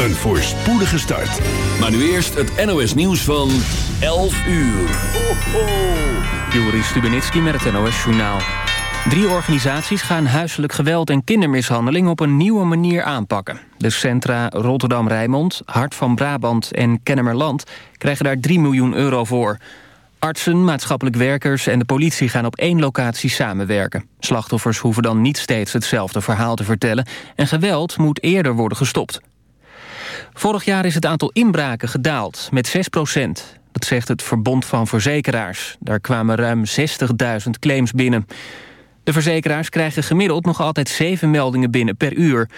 Een voorspoedige start. Maar nu eerst het NOS nieuws van 11 uur. Ho. Joris Stubenitski met het NOS-journaal. Drie organisaties gaan huiselijk geweld en kindermishandeling op een nieuwe manier aanpakken. De centra Rotterdam-Rijnmond, Hart van Brabant en Kennemerland krijgen daar 3 miljoen euro voor. Artsen, maatschappelijk werkers en de politie gaan op één locatie samenwerken. Slachtoffers hoeven dan niet steeds hetzelfde verhaal te vertellen... en geweld moet eerder worden gestopt. Vorig jaar is het aantal inbraken gedaald met 6 procent. Dat zegt het Verbond van Verzekeraars. Daar kwamen ruim 60.000 claims binnen. De verzekeraars krijgen gemiddeld nog altijd 7 meldingen binnen per uur.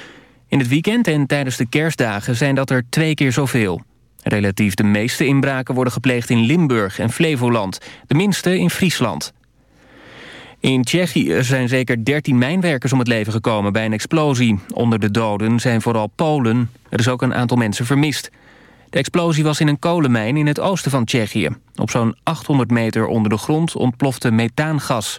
In het weekend en tijdens de kerstdagen zijn dat er twee keer zoveel. Relatief de meeste inbraken worden gepleegd in Limburg en Flevoland. De minste in Friesland. In Tsjechië zijn zeker 13 mijnwerkers om het leven gekomen bij een explosie. Onder de doden zijn vooral Polen. Er is ook een aantal mensen vermist. De explosie was in een kolenmijn in het oosten van Tsjechië. Op zo'n 800 meter onder de grond ontplofte methaangas.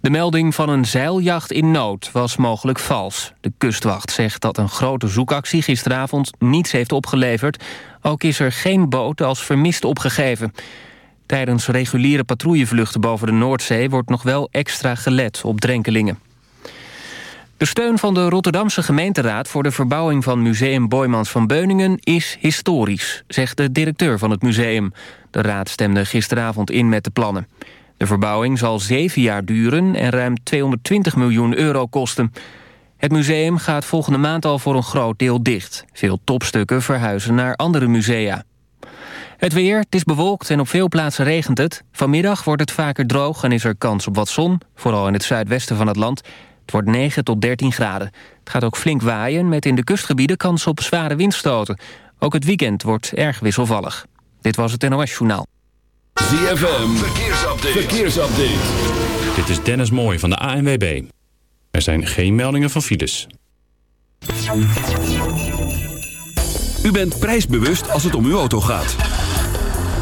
De melding van een zeiljacht in nood was mogelijk vals. De kustwacht zegt dat een grote zoekactie gisteravond niets heeft opgeleverd. Ook is er geen boot als vermist opgegeven. Tijdens reguliere patrouillevluchten boven de Noordzee... wordt nog wel extra gelet op drenkelingen. De steun van de Rotterdamse gemeenteraad... voor de verbouwing van Museum Boymans van Beuningen is historisch... zegt de directeur van het museum. De raad stemde gisteravond in met de plannen. De verbouwing zal zeven jaar duren en ruim 220 miljoen euro kosten. Het museum gaat volgende maand al voor een groot deel dicht. Veel topstukken verhuizen naar andere musea. Het weer, het is bewolkt en op veel plaatsen regent het. Vanmiddag wordt het vaker droog en is er kans op wat zon. Vooral in het zuidwesten van het land. Het wordt 9 tot 13 graden. Het gaat ook flink waaien met in de kustgebieden kans op zware windstoten. Ook het weekend wordt erg wisselvallig. Dit was het NOS Journaal. ZFM, verkeersupdate. verkeersupdate. Dit is Dennis Mooij van de ANWB. Er zijn geen meldingen van files. U bent prijsbewust als het om uw auto gaat.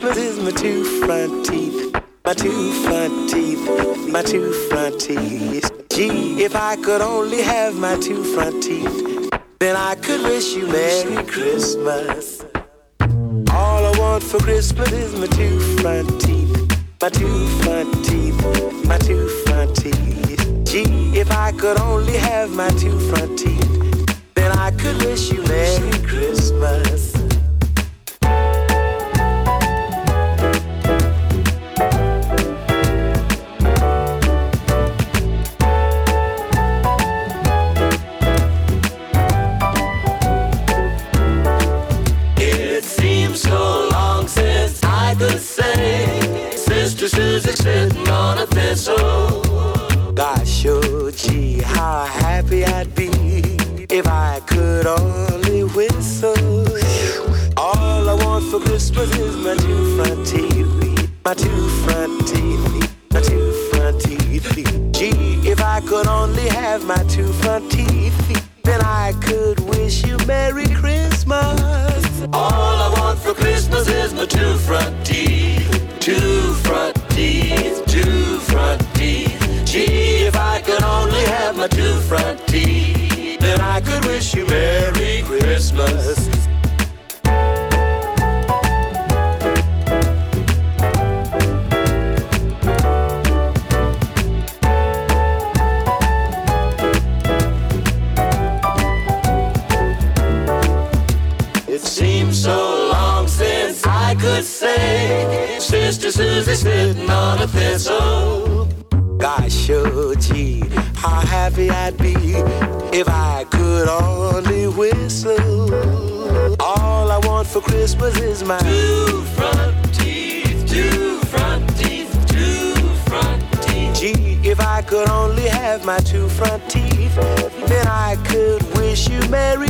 Christmas is my two front teeth. My two front teeth. My two front teeth. Gee, if I could only have my two front teeth. happy I'd be if I could only whistle. All I want for Christmas is my two front teeth, my two front teeth, my two front teeth. Gee, if I could only have my two front teeth. could wish you Merry Christmas. mine. Two front teeth, two front teeth, two front teeth. Gee, if I could only have my two front teeth, then I could wish you merry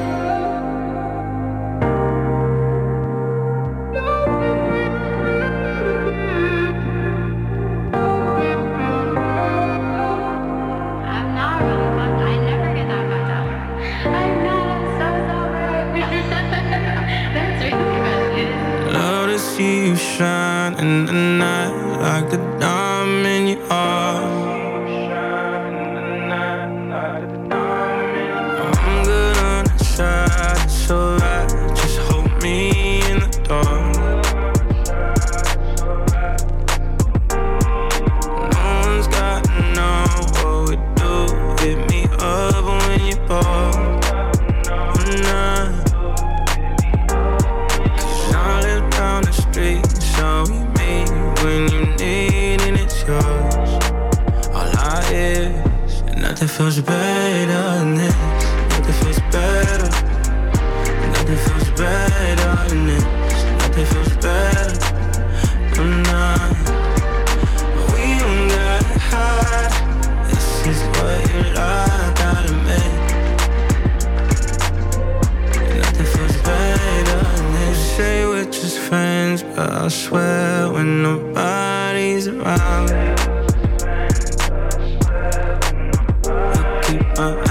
always around. I keep my eyes.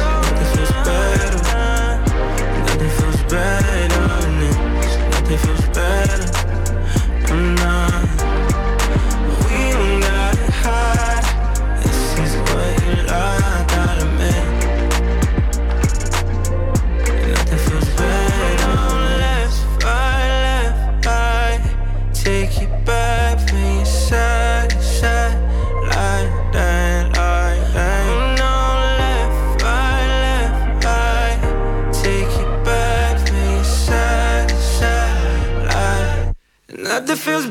that feels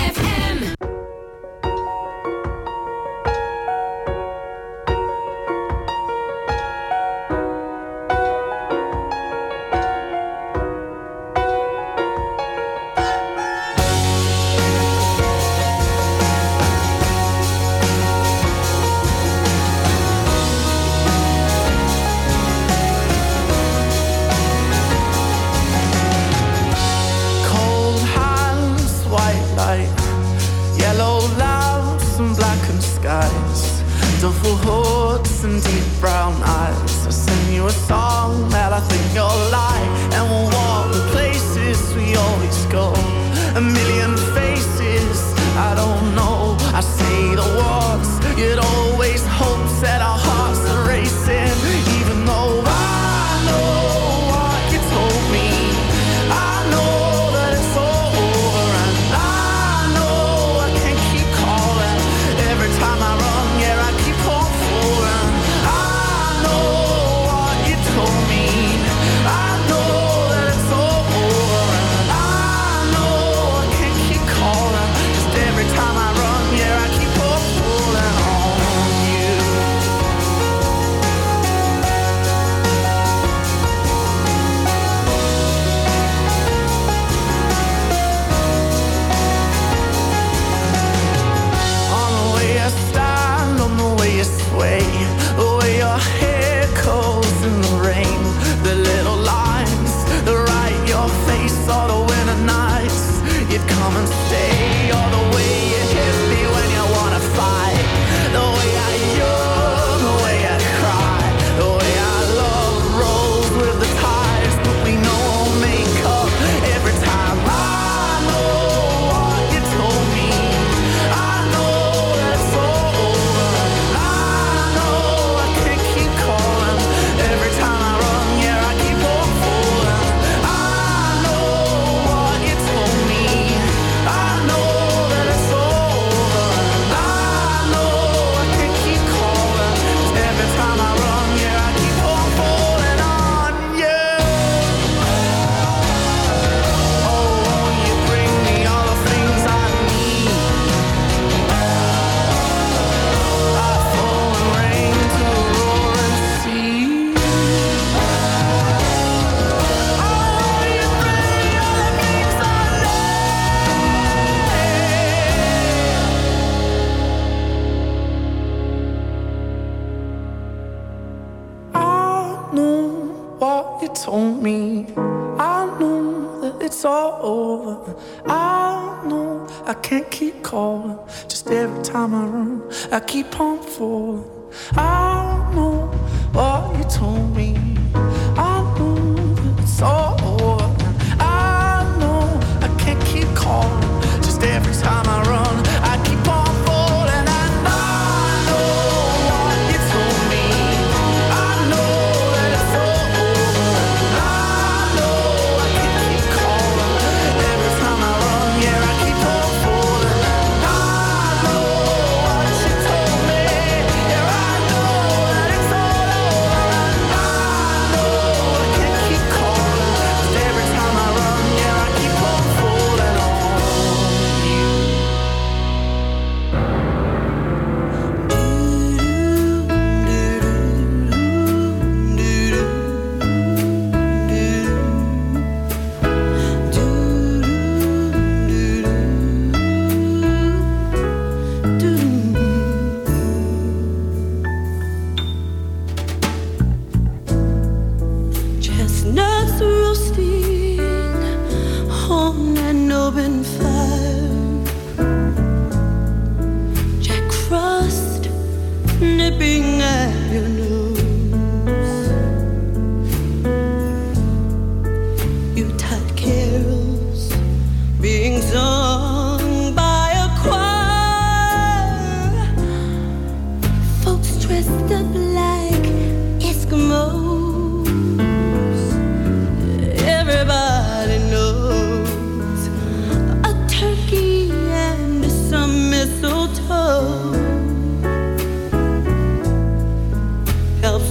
don't know. I can't keep calling. Just every time I run, I keep on falling. I don't know what you told me.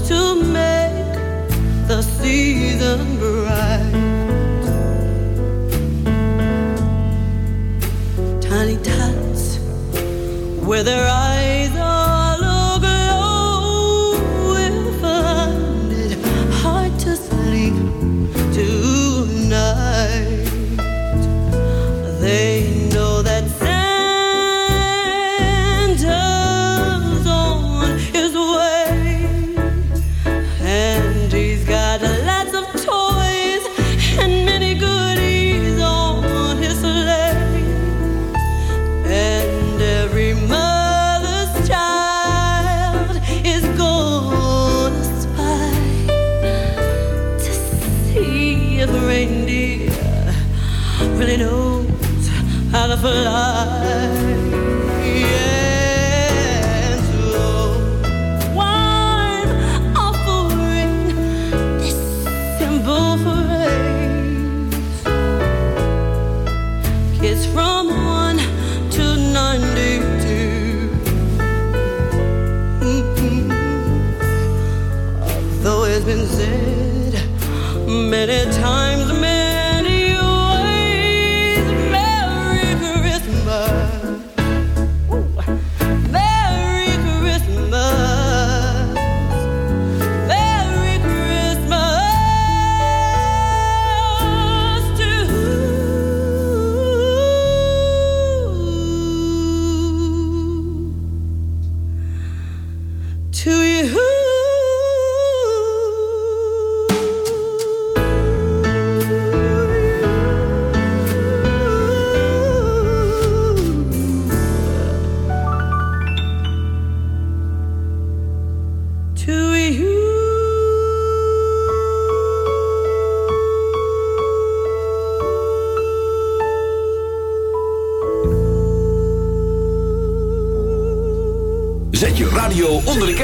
to make the season bright. Tiny tots with their eyes.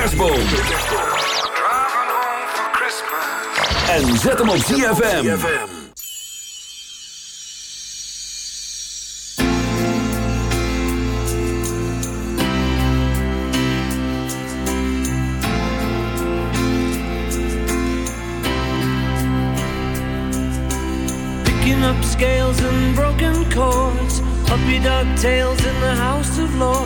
kerstboom. En zet hem op ZFM. Picking up scales and broken cords, puppy dog tails in the house of lords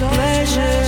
pleasure.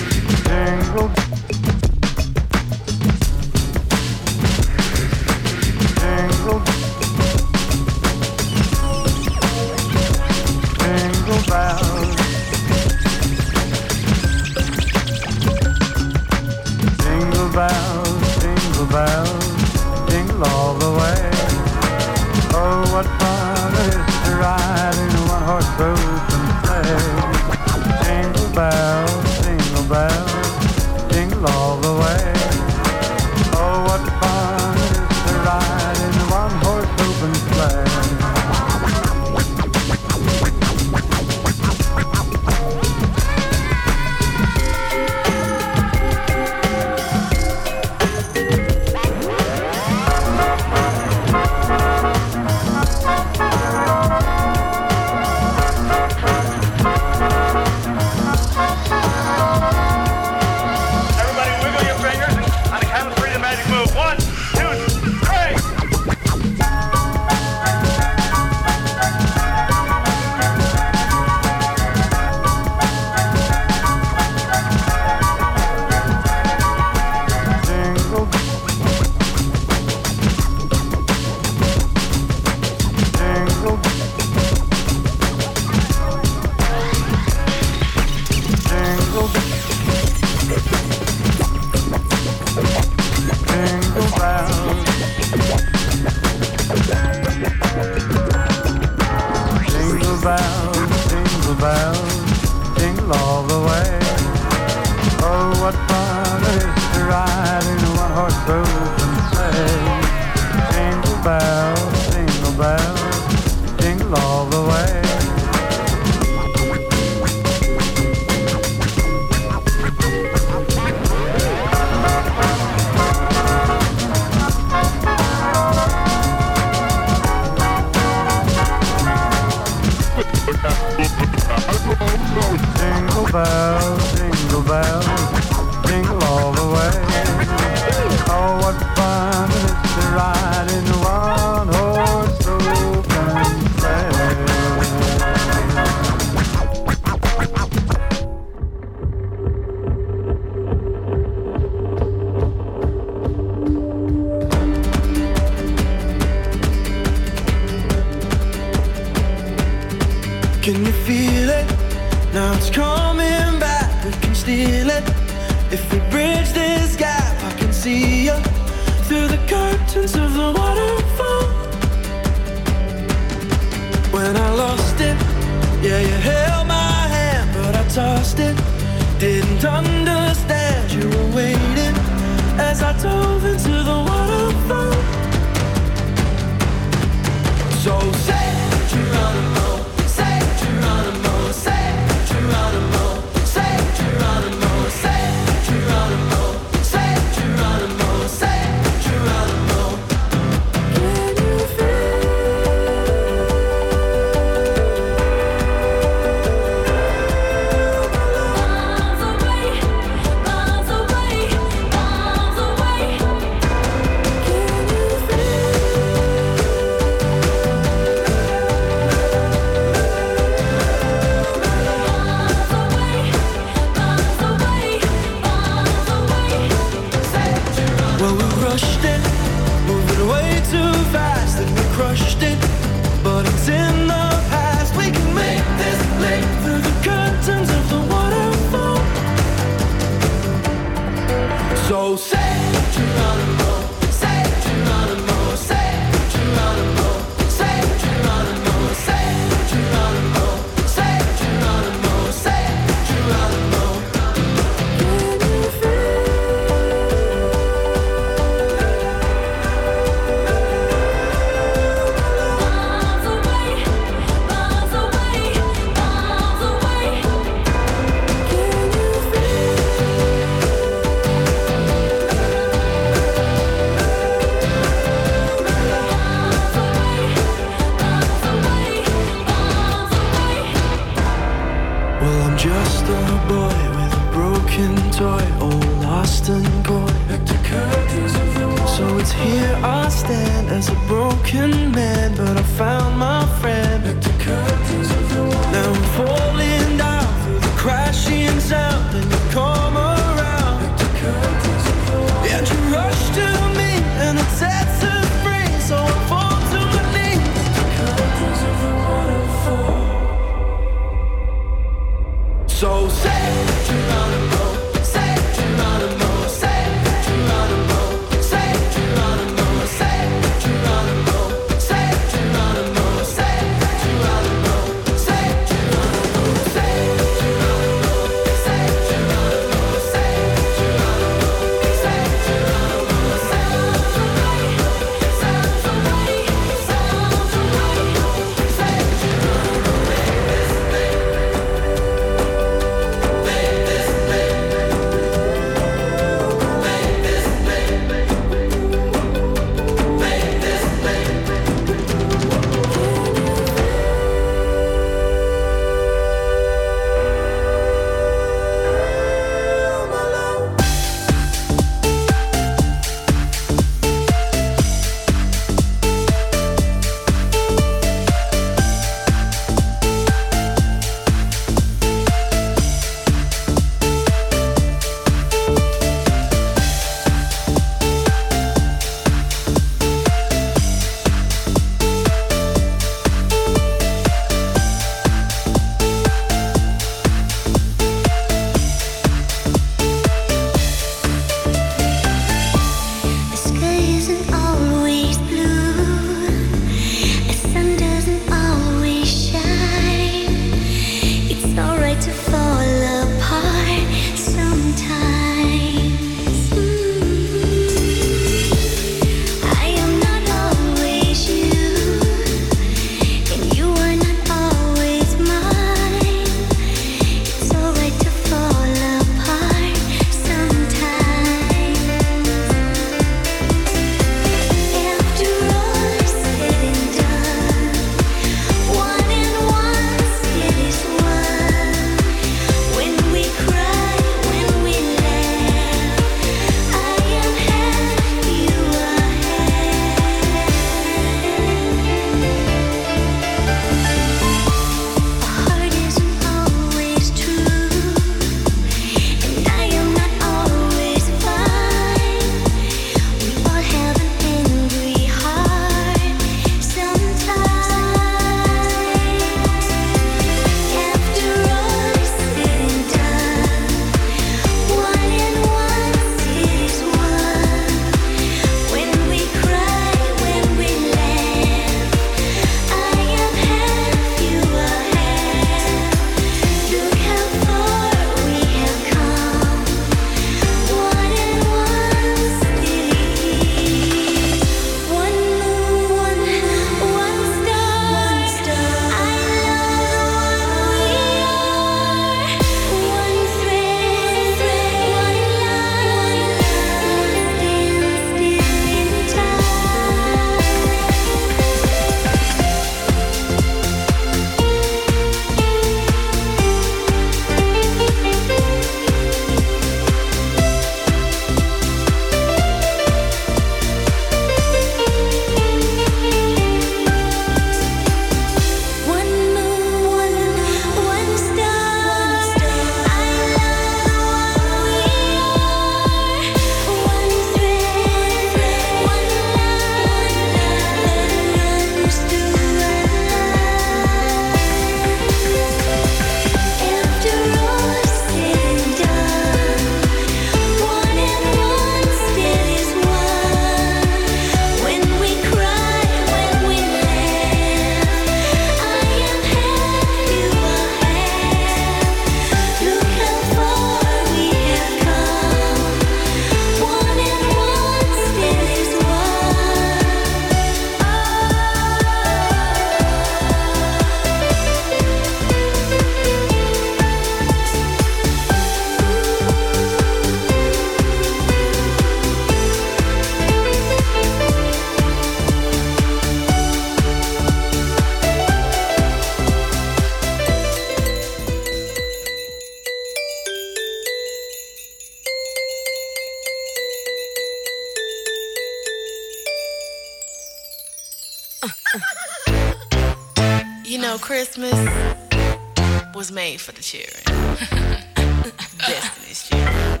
Made for the children. Destiny's children.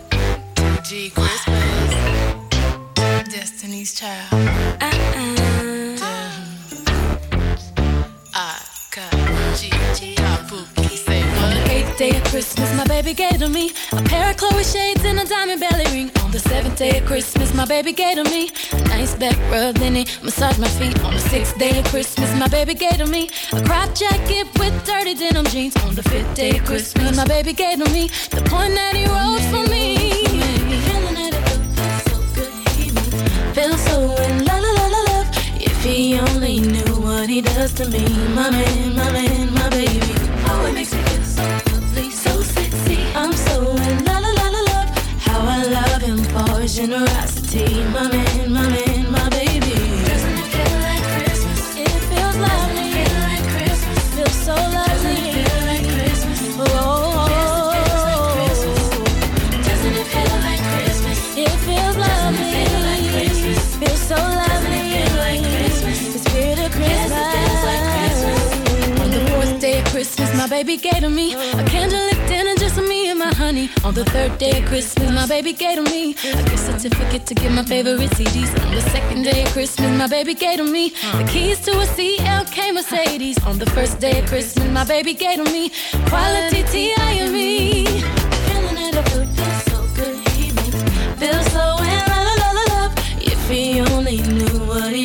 G Christmas. Destiny's child. Uh-uh. Day of Christmas, my baby gave to me a pair of Chloe shades and a diamond belly ring. Seventh day of Christmas, my baby gave to me a nice back rub, then he massaged my feet. On the sixth day of Christmas, my baby gave to me a crop jacket with dirty denim jeans. On the fifth day of Christmas, my baby gave to me the point that he wrote for me. Feeling it, it feels so good, he makes feel so in la la la love. If he only knew what he does to me, my man, my man, my baby. Oh, it makes me feel so generosity, my man, my man, my baby. Doesn't it feel like Christmas? It feels lovely. Feel like Christmas? Feels so lovely. Feel like Christmas? Doesn't it feel like Christmas? It feels lovely. Feel like Christmas? Feels so lovely. Feel like Christmas? The spirit of Christmas. On the fourth day of Christmas, my baby gave to me a candlelit honey. On the third day of Christmas, my baby gave to me a gift certificate to get my favorite CDs. On the second day of Christmas, my baby gave to me the keys to a CLK Mercedes. On the first day of Christmas, my baby gave to me quality T.I.M.E. Feeling it, I feel feels so good. He makes me feel so in la la love. If he only knew what he